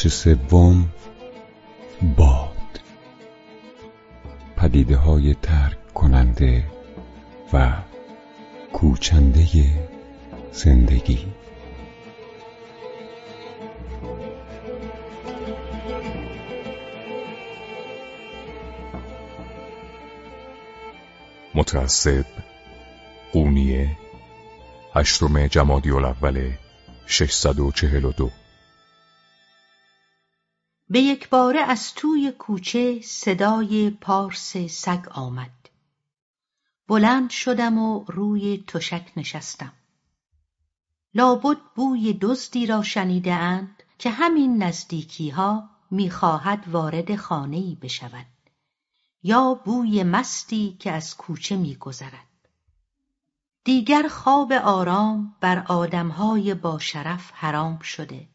بخش سوم باد. پدیده های ترک کننده و کوچنده زندگی. متعصب قونیه هشتم جمادی الاول 642 به یک باره از توی کوچه صدای پارس سگ آمد. بلند شدم و روی تشک نشستم. لابد بوی دزدی را شنیده اند که همین نزدیکی ها می‌خواهد وارد خانه‌ای بشود یا بوی مستی که از کوچه میگذرد. دیگر خواب آرام بر آدمهای با شرف حرام شده.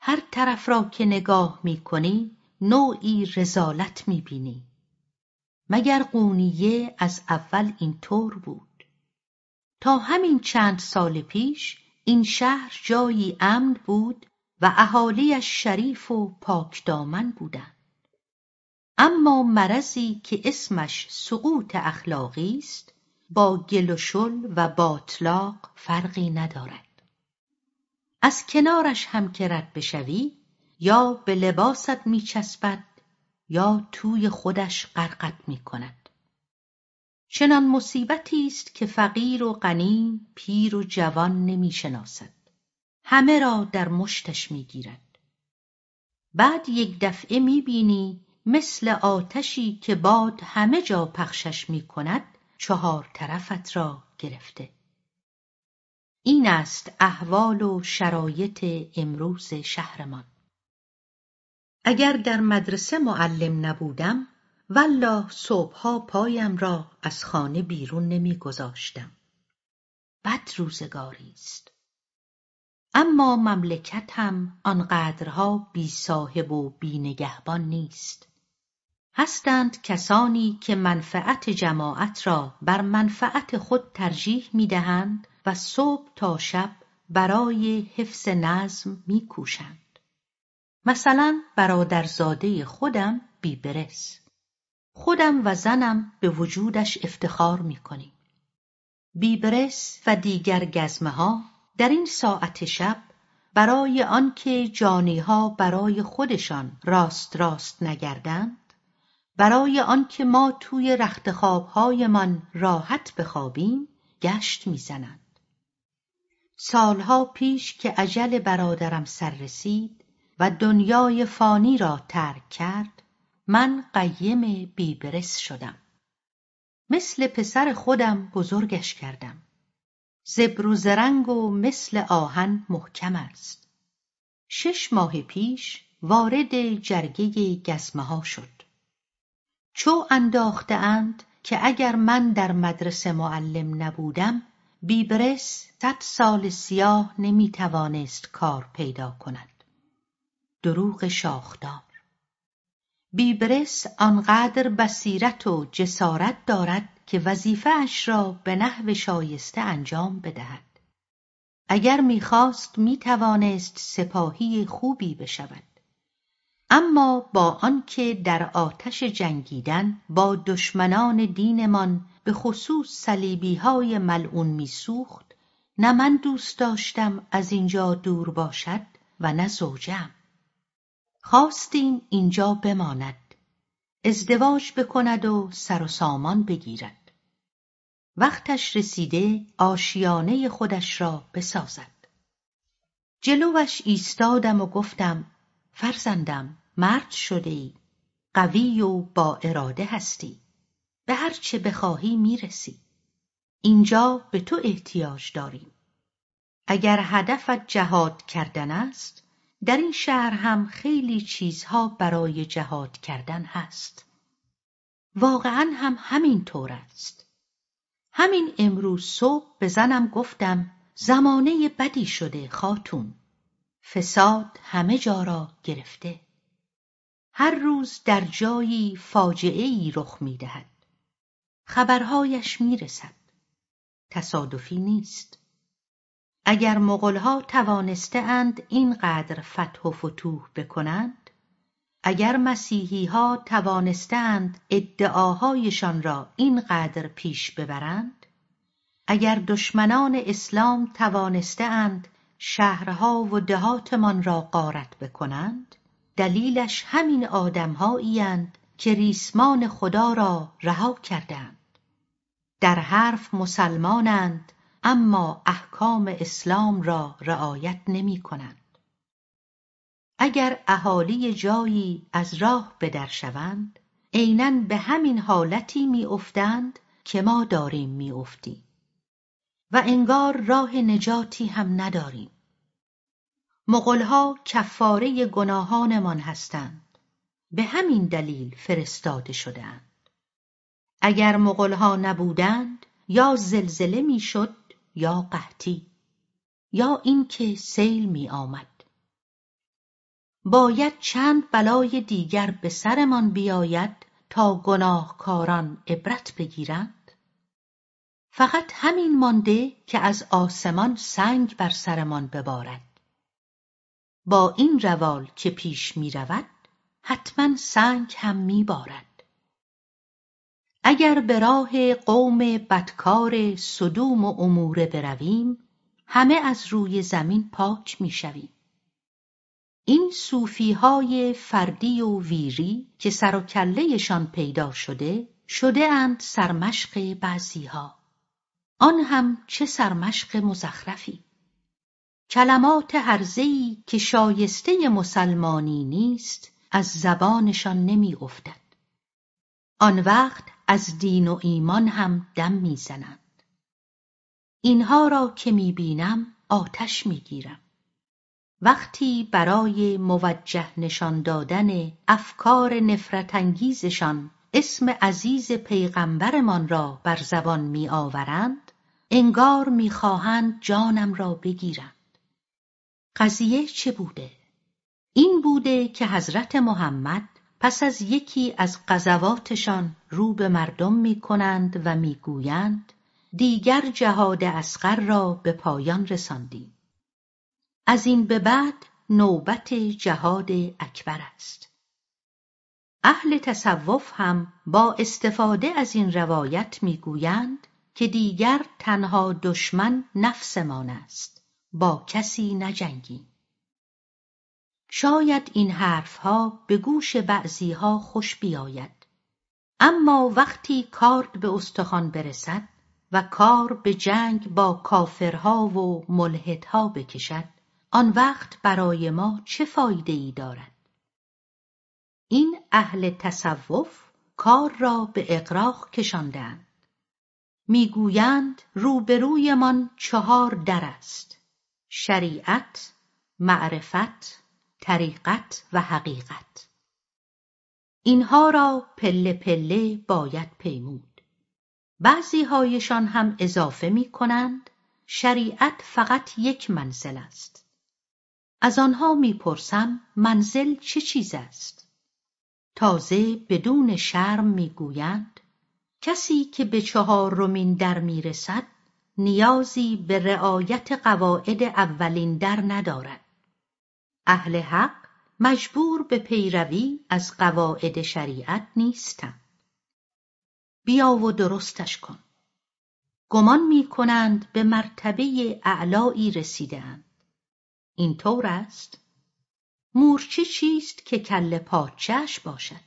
هر طرف را که نگاه می‌کنی نوعی رزالت می‌بینی. مگر قونیه از اول اینطور بود؟ تا همین چند سال پیش این شهر جایی امن بود و اهالیش شریف و پاکدامن بودند. اما مرضی که اسمش سقوط اخلاقی است با گل و شل و باطلاق فرقی ندارد. از کنارش هم که رد بشوی یا به لباست میچسبد یا توی خودش غرقت می‌کند. چنان مصیبتی است که فقیر و غنی پیر و جوان نمی‌شناسد. همه را در مشتش می‌گیرد. بعد یک دفعه می‌بینی مثل آتشی که باد همه جا پخشش می‌کند چهار طرفت را گرفته. این است احوال و شرایط امروز شهرمان. اگر در مدرسه معلم نبودم والله صبحها پایم را از خانه بیرون نمیگذاشتم. بد روزگاری است. اما مملکت هم آنقدرها بی صاحب و بی نگهبان نیست. هستند کسانی که منفعت جماعت را بر منفعت خود ترجیح می‌دهند و صبح تا شب برای حفظ نظم میکوشند. مثلا برادرزاده خودم بیبرس. خودم و زنم به وجودش افتخار می‌کنیم. بیبرس و دیگر گزمه ها در این ساعت شب برای آنکه جانیها برای خودشان راست راست نگردند برای آنکه ما توی رختخوابهایمان راحت بخوابیم گشت می‌زنند. سالها پیش که اجل برادرم سر رسید و دنیای فانی را ترک کرد من قیم بیبرس شدم. مثل پسر خودم بزرگش کردم. زبر و زرنگ و مثل آهن محکم است. شش ماه پیش وارد جرگه گزمه ها شد. چو انداخته اند که اگر من در مدرسه معلم نبودم بیبرس صد سال سیاه نمی‌توانست کار پیدا کند. دروغ شاخدار. بیبرس آنقدر بصیرت و جسارت دارد که وظیفه اش را به نحو شایسته انجام بدهد. اگر می‌خواست می‌توانست سپاهی خوبی بشود. اما با آنکه در آتش جنگیدن با دشمنان دینمان به خصوص صلیبیهای ملعون میسوخت نه من دوست داشتم از اینجا دور باشد و نه زوجم. خواستیم اینجا بماند ازدواج بکند و سر و سامان بگیرد. وقتش رسیده آشیانه خودش را بسازد. جلوش ایستادم و گفتم فرزندم مرد شده ای قوی و با اراده هستی. به هر چه بخواهی می‌رسی. اینجا به تو احتیاج داریم. اگر هدفت جهاد کردن است در این شهر هم خیلی چیزها برای جهاد کردن هست. واقعا هم همین طور است. همین امروز صبح به زنم گفتم زمانه بدی شده خاتون. فساد همه جا را گرفته. هر روز در جایی فاجعه ای رخ می‌دهد. خبرهایش می‌رسد. تصادفی نیست. اگر مغلها توانسته اند اینقدر فتح و فتوح بکنند اگر مسیحی ها توانستند ادعاهایشان را اینقدر پیش ببرند اگر دشمنان اسلام توانستهاند شهرها و دهاتمان را غارت بکنند دلیلش همین آدمهاییاند که ریسمان خدا را رها کردند در حرف مسلمانند اما احکام اسلام را رعایت نمی کنند. اگر اهالی جایی از راه بدر شوند عینا به همین حالتی میافتند که ما داریم میافتیم. و انگار راه نجاتی هم نداریم. مغلها کفاره گناهانمان هستند. به همین دلیل فرستاده شدهاند. اگر مغلها نبودند یا زلزله می‌شد یا قحطی یا اینکه سیل می آمد. باید چند بلای دیگر به سرمان بیاید تا گناهکاران عبرت بگیرند فقط همین مانده که از آسمان سنگ بر سرمان ببارد با این روال که پیش می رود حتما سنگ هم می بارد. اگر به راه قوم بدکار صدوم و اموره برویم همه از روی زمین پاک می‌شویم. این صوفیهای فردی و ویری که سر و کلهشان پیدا شده شده اند سرمشق بعضیها. آن هم چه سرمشق مزخرفی! کلمات هرزهای که شایسته مسلمانی نیست از زبانشان نمی افتد. آن وقت از دین و ایمان هم دم می‌زنند. اینها را که می‌بینم آتش می‌گیرم. وقتی برای موجه نشان دادن افکار نفرت انگیزشان اسم عزیز پیغمبرمان را بر زبان میآورند انگار می‌خواهند جانم را بگیرند. قضیه چه بوده؟ این بوده که حضرت محمد پس از یکی از غزواتشان رو به مردم می کنند و می‌گویند دیگر جهاد اصغر را به پایان رساندیم. از این به بعد نوبت جهاد اکبر است. اهل تصوف هم با استفاده از این روایت می‌گویند که دیگر تنها دشمن نفسمان است با کسی نجنگیم. شاید این حرفها به گوش بعضیها خوش بیاید. اما وقتی کار به استخوان برسد و کار به جنگ با کافرها و ملحدها بکشد آن وقت برای ما چه فایده ای دارد؟ این اهل تصوف کار را به اقراق کشاندند می‌گویند روبرویمان چهار در است شریعت معرفت طریقت و حقیقت. اینها را پله پله باید پیمود. بعضی هایشان هم اضافه می کنند شریعت فقط یک منزل است. از آنها می‌پرسم منزل چه چیز است؟ تازه بدون شرم می‌گویند کسی که به چهارمین در می‌رسد نیازی به رعایت قواعد اولین در ندارد. اهل حق مجبور به پیروی از قواعد شریعت نیستند. بیا و درستش کن. گمان می کنند به مرتبه اعلایی رسیدهاند. این طور است. مورچه چیست که کل پادشهش باشد؟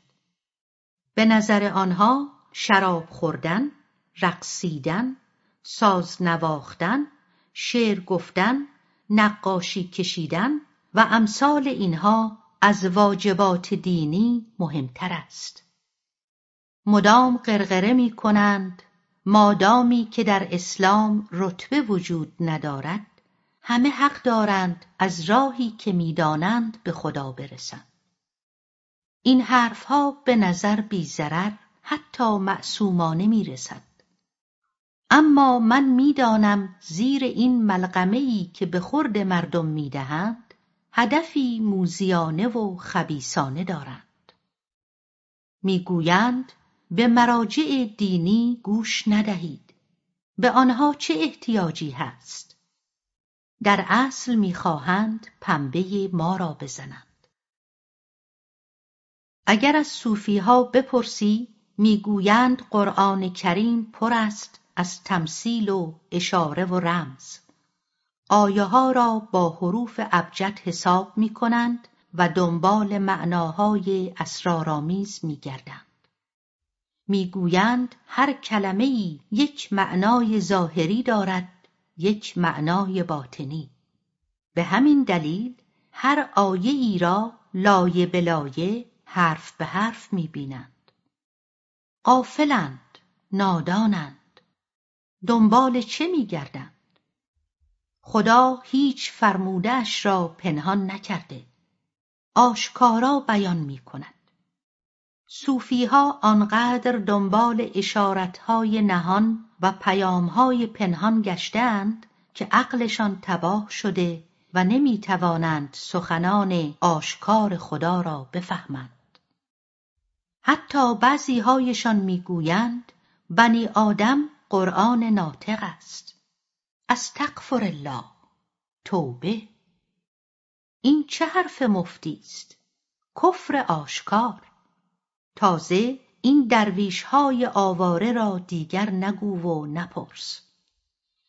به نظر آنها شراب خوردن رقصیدن ساز نواختن شعر گفتن نقاشی کشیدن و امثال اینها از واجبات دینی مهمتر است. مدام قرقره می کنند مادامی که در اسلام رتبه وجود ندارد همه حق دارند از راهی که می‌دانند به خدا برسند. این حرفها به نظر بیضرر حتی معصومانه می‌رسد اما من می‌دانم زیر این ملغمهای که به خورد مردم می‌دهند هدفی موزیانه و خبیسانه دارند. می‌گویند به مراجع دینی گوش ندهید. به آنها چه احتیاجی هست؟ در اصل می‌خواهند پنبه ما را بزنند. اگر از صوفی ها بپرسی می‌گویند قرآن کریم پر است از تمثیل و اشاره و رمز. آیه ها را با حروف ابجد حساب می کنند و دنبال معناهای اسرارآمیز می گردند. می‌گویند هر کلمه ای یک معنای ظاهری دارد یک معنای باطنی. به همین دلیل هر آیه ای را لایه به لایه حرف به حرف می‌بینند. غافلند نادانند. دنبال چه میگردند؟ خدا هیچ فرمودهاش را پنهان نکرده. آشکارا بیان می کند صوفیها آنقدر دنبال اشارتهای نهان و پیامهای پنهان گشتهاند که عقلشان تباه شده و نمی‌توانند سخنان آشکار خدا را بفهمند. حتی بعضیهایشان می‌گویند بنی آدم قرآن ناطق است. استغفر الله. توبه. این چه حرف مفتی است؟ کفر آشکار. تازه این درویش های آواره را دیگر نگو و نپرس.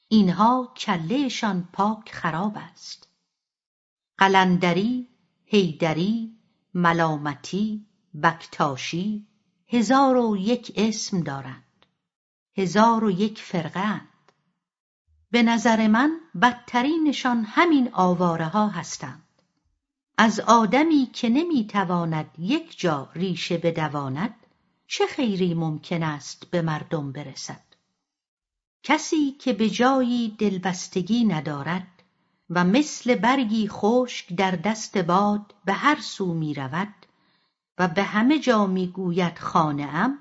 اینها کلهشان پاک خراب است. قلندری حیدری ملامتی بکتاشی هزار و یک اسم دارند. هزار و یک فرقه به نظر من بدترینشان همین آواره ها هستند. از آدمی که نمی‌تواند یک جا ریشه بدواند چه خیری ممکن است به مردم برسد؟ کسی که به جایی دلبستگی ندارد و مثل برگی خشک در دست باد به هر سو می رود و به همه جا می گوید خانه ام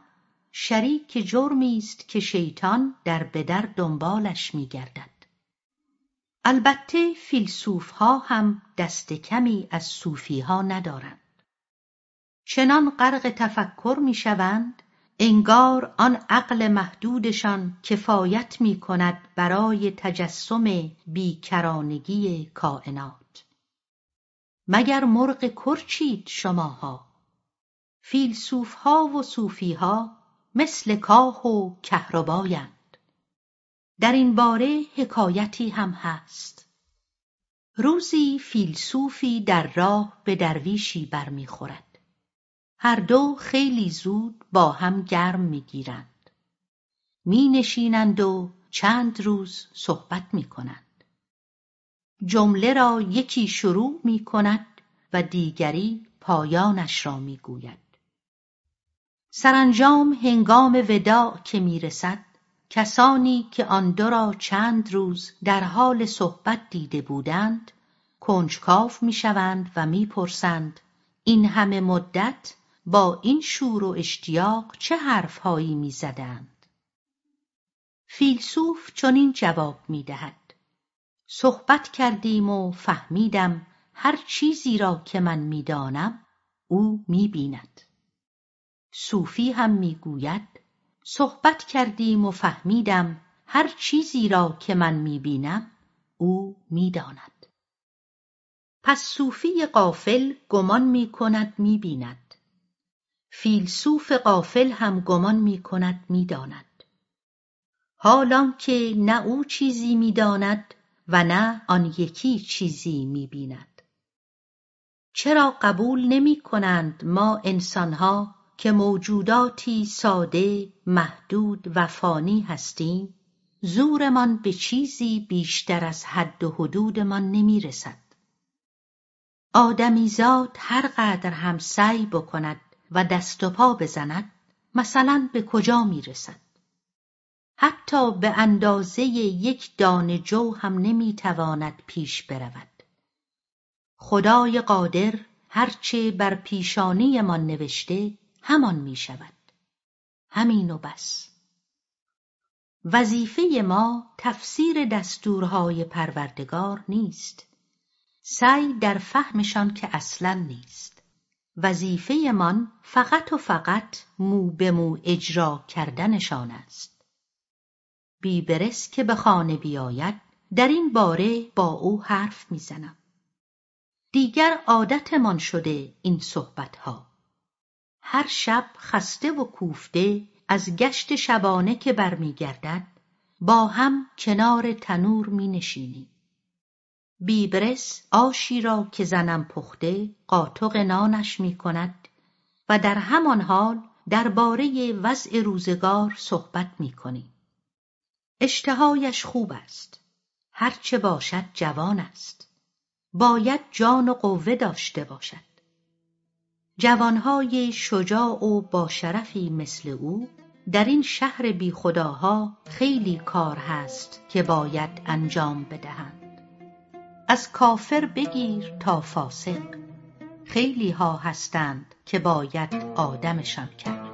شریک جرمی است که شیطان در بدر دنبالش می گردد. البته فیلسوف ها هم دست کمی از صوفی ها ندارند. چنان غرق تفکر می شوند انگار آن عقل محدودشان کفایت می کند برای تجسم بیکرانگی کائنات. مگر مرغ کرچید شماها فیلسوف ها و صوفی ها مثل کاه و کهربایند. در این باره حکایتی هم هست. روزی فیلسوفی در راه به درویشی برمیخورد. هر دو خیلی زود با هم گرم می‌گیرند. مینشینند و چند روز صحبت می‌کنند. جمله را یکی شروع می‌کند و دیگری پایانش را می‌گوید. سرانجام هنگام وداع که می‌رسد کسانی که آن دو را چند روز در حال صحبت دیده بودند کنجکاو می‌شوند و می‌پرسند این همه مدت با این شور و اشتیاق چه حرفهایی می‌زدند؟ فیلسوف چنین جواب می‌دهد صحبت کردیم و فهمیدم هر چیزی را که من می‌دانم او می‌بیند. صوفی هم می‌گوید صحبت کردیم و فهمیدم هر چیزی را که من می‌بینم او می‌داند. پس صوفی غافل گمان می‌کند می‌بیند. فیلسوف غافل هم گمان می‌کند می‌داند. حال که نه او چیزی می‌داند و نه آن یکی چیزی می‌بیند. چرا قبول نمی‌کنند ما انسانها که موجوداتی ساده محدود و فانی هستیم. زورمان به چیزی بیشتر از حد و حدودمان نمی‌رسد آدمیزاد هر قدر هم سعی بکند و دست و پا بزند مثلا به کجا می‌رسد حتی به اندازه یک دانه جو هم نمی‌تواند پیش برود. خدای قادر هرچه بر پیشانیمان نوشته همان می شود. همین و بس. وظیفه ما تفسیر دستورهای پروردگار نیست. سعی در فهمشان که اصلا نیست. وظیفهمان فقط و فقط مو به مو اجرا کردنشان است. بیبرس که به خانه بیاید در این باره با او حرف می‌زنم. دیگر عادتمان شده این صحبتها. هر شب خسته و کوفته از گشت شبانه که برمیگردد با هم کنار تنور می نشینیم بیبرس آشی را که زنم پخته قاطق نانش می کند و در همان حال درباره وضع روزگار صحبت می کنیم اشتهایش خوب است. هرچه باشد جوان است. باید جان و قوه داشته باشد. جوانهای شجاع و با شرفی مثل او در این شهر بیخداها خیلی کار هست که باید انجام بدهند. از کافر بگیر تا فاسق خیلی ها هستند که باید آدمشان کرد.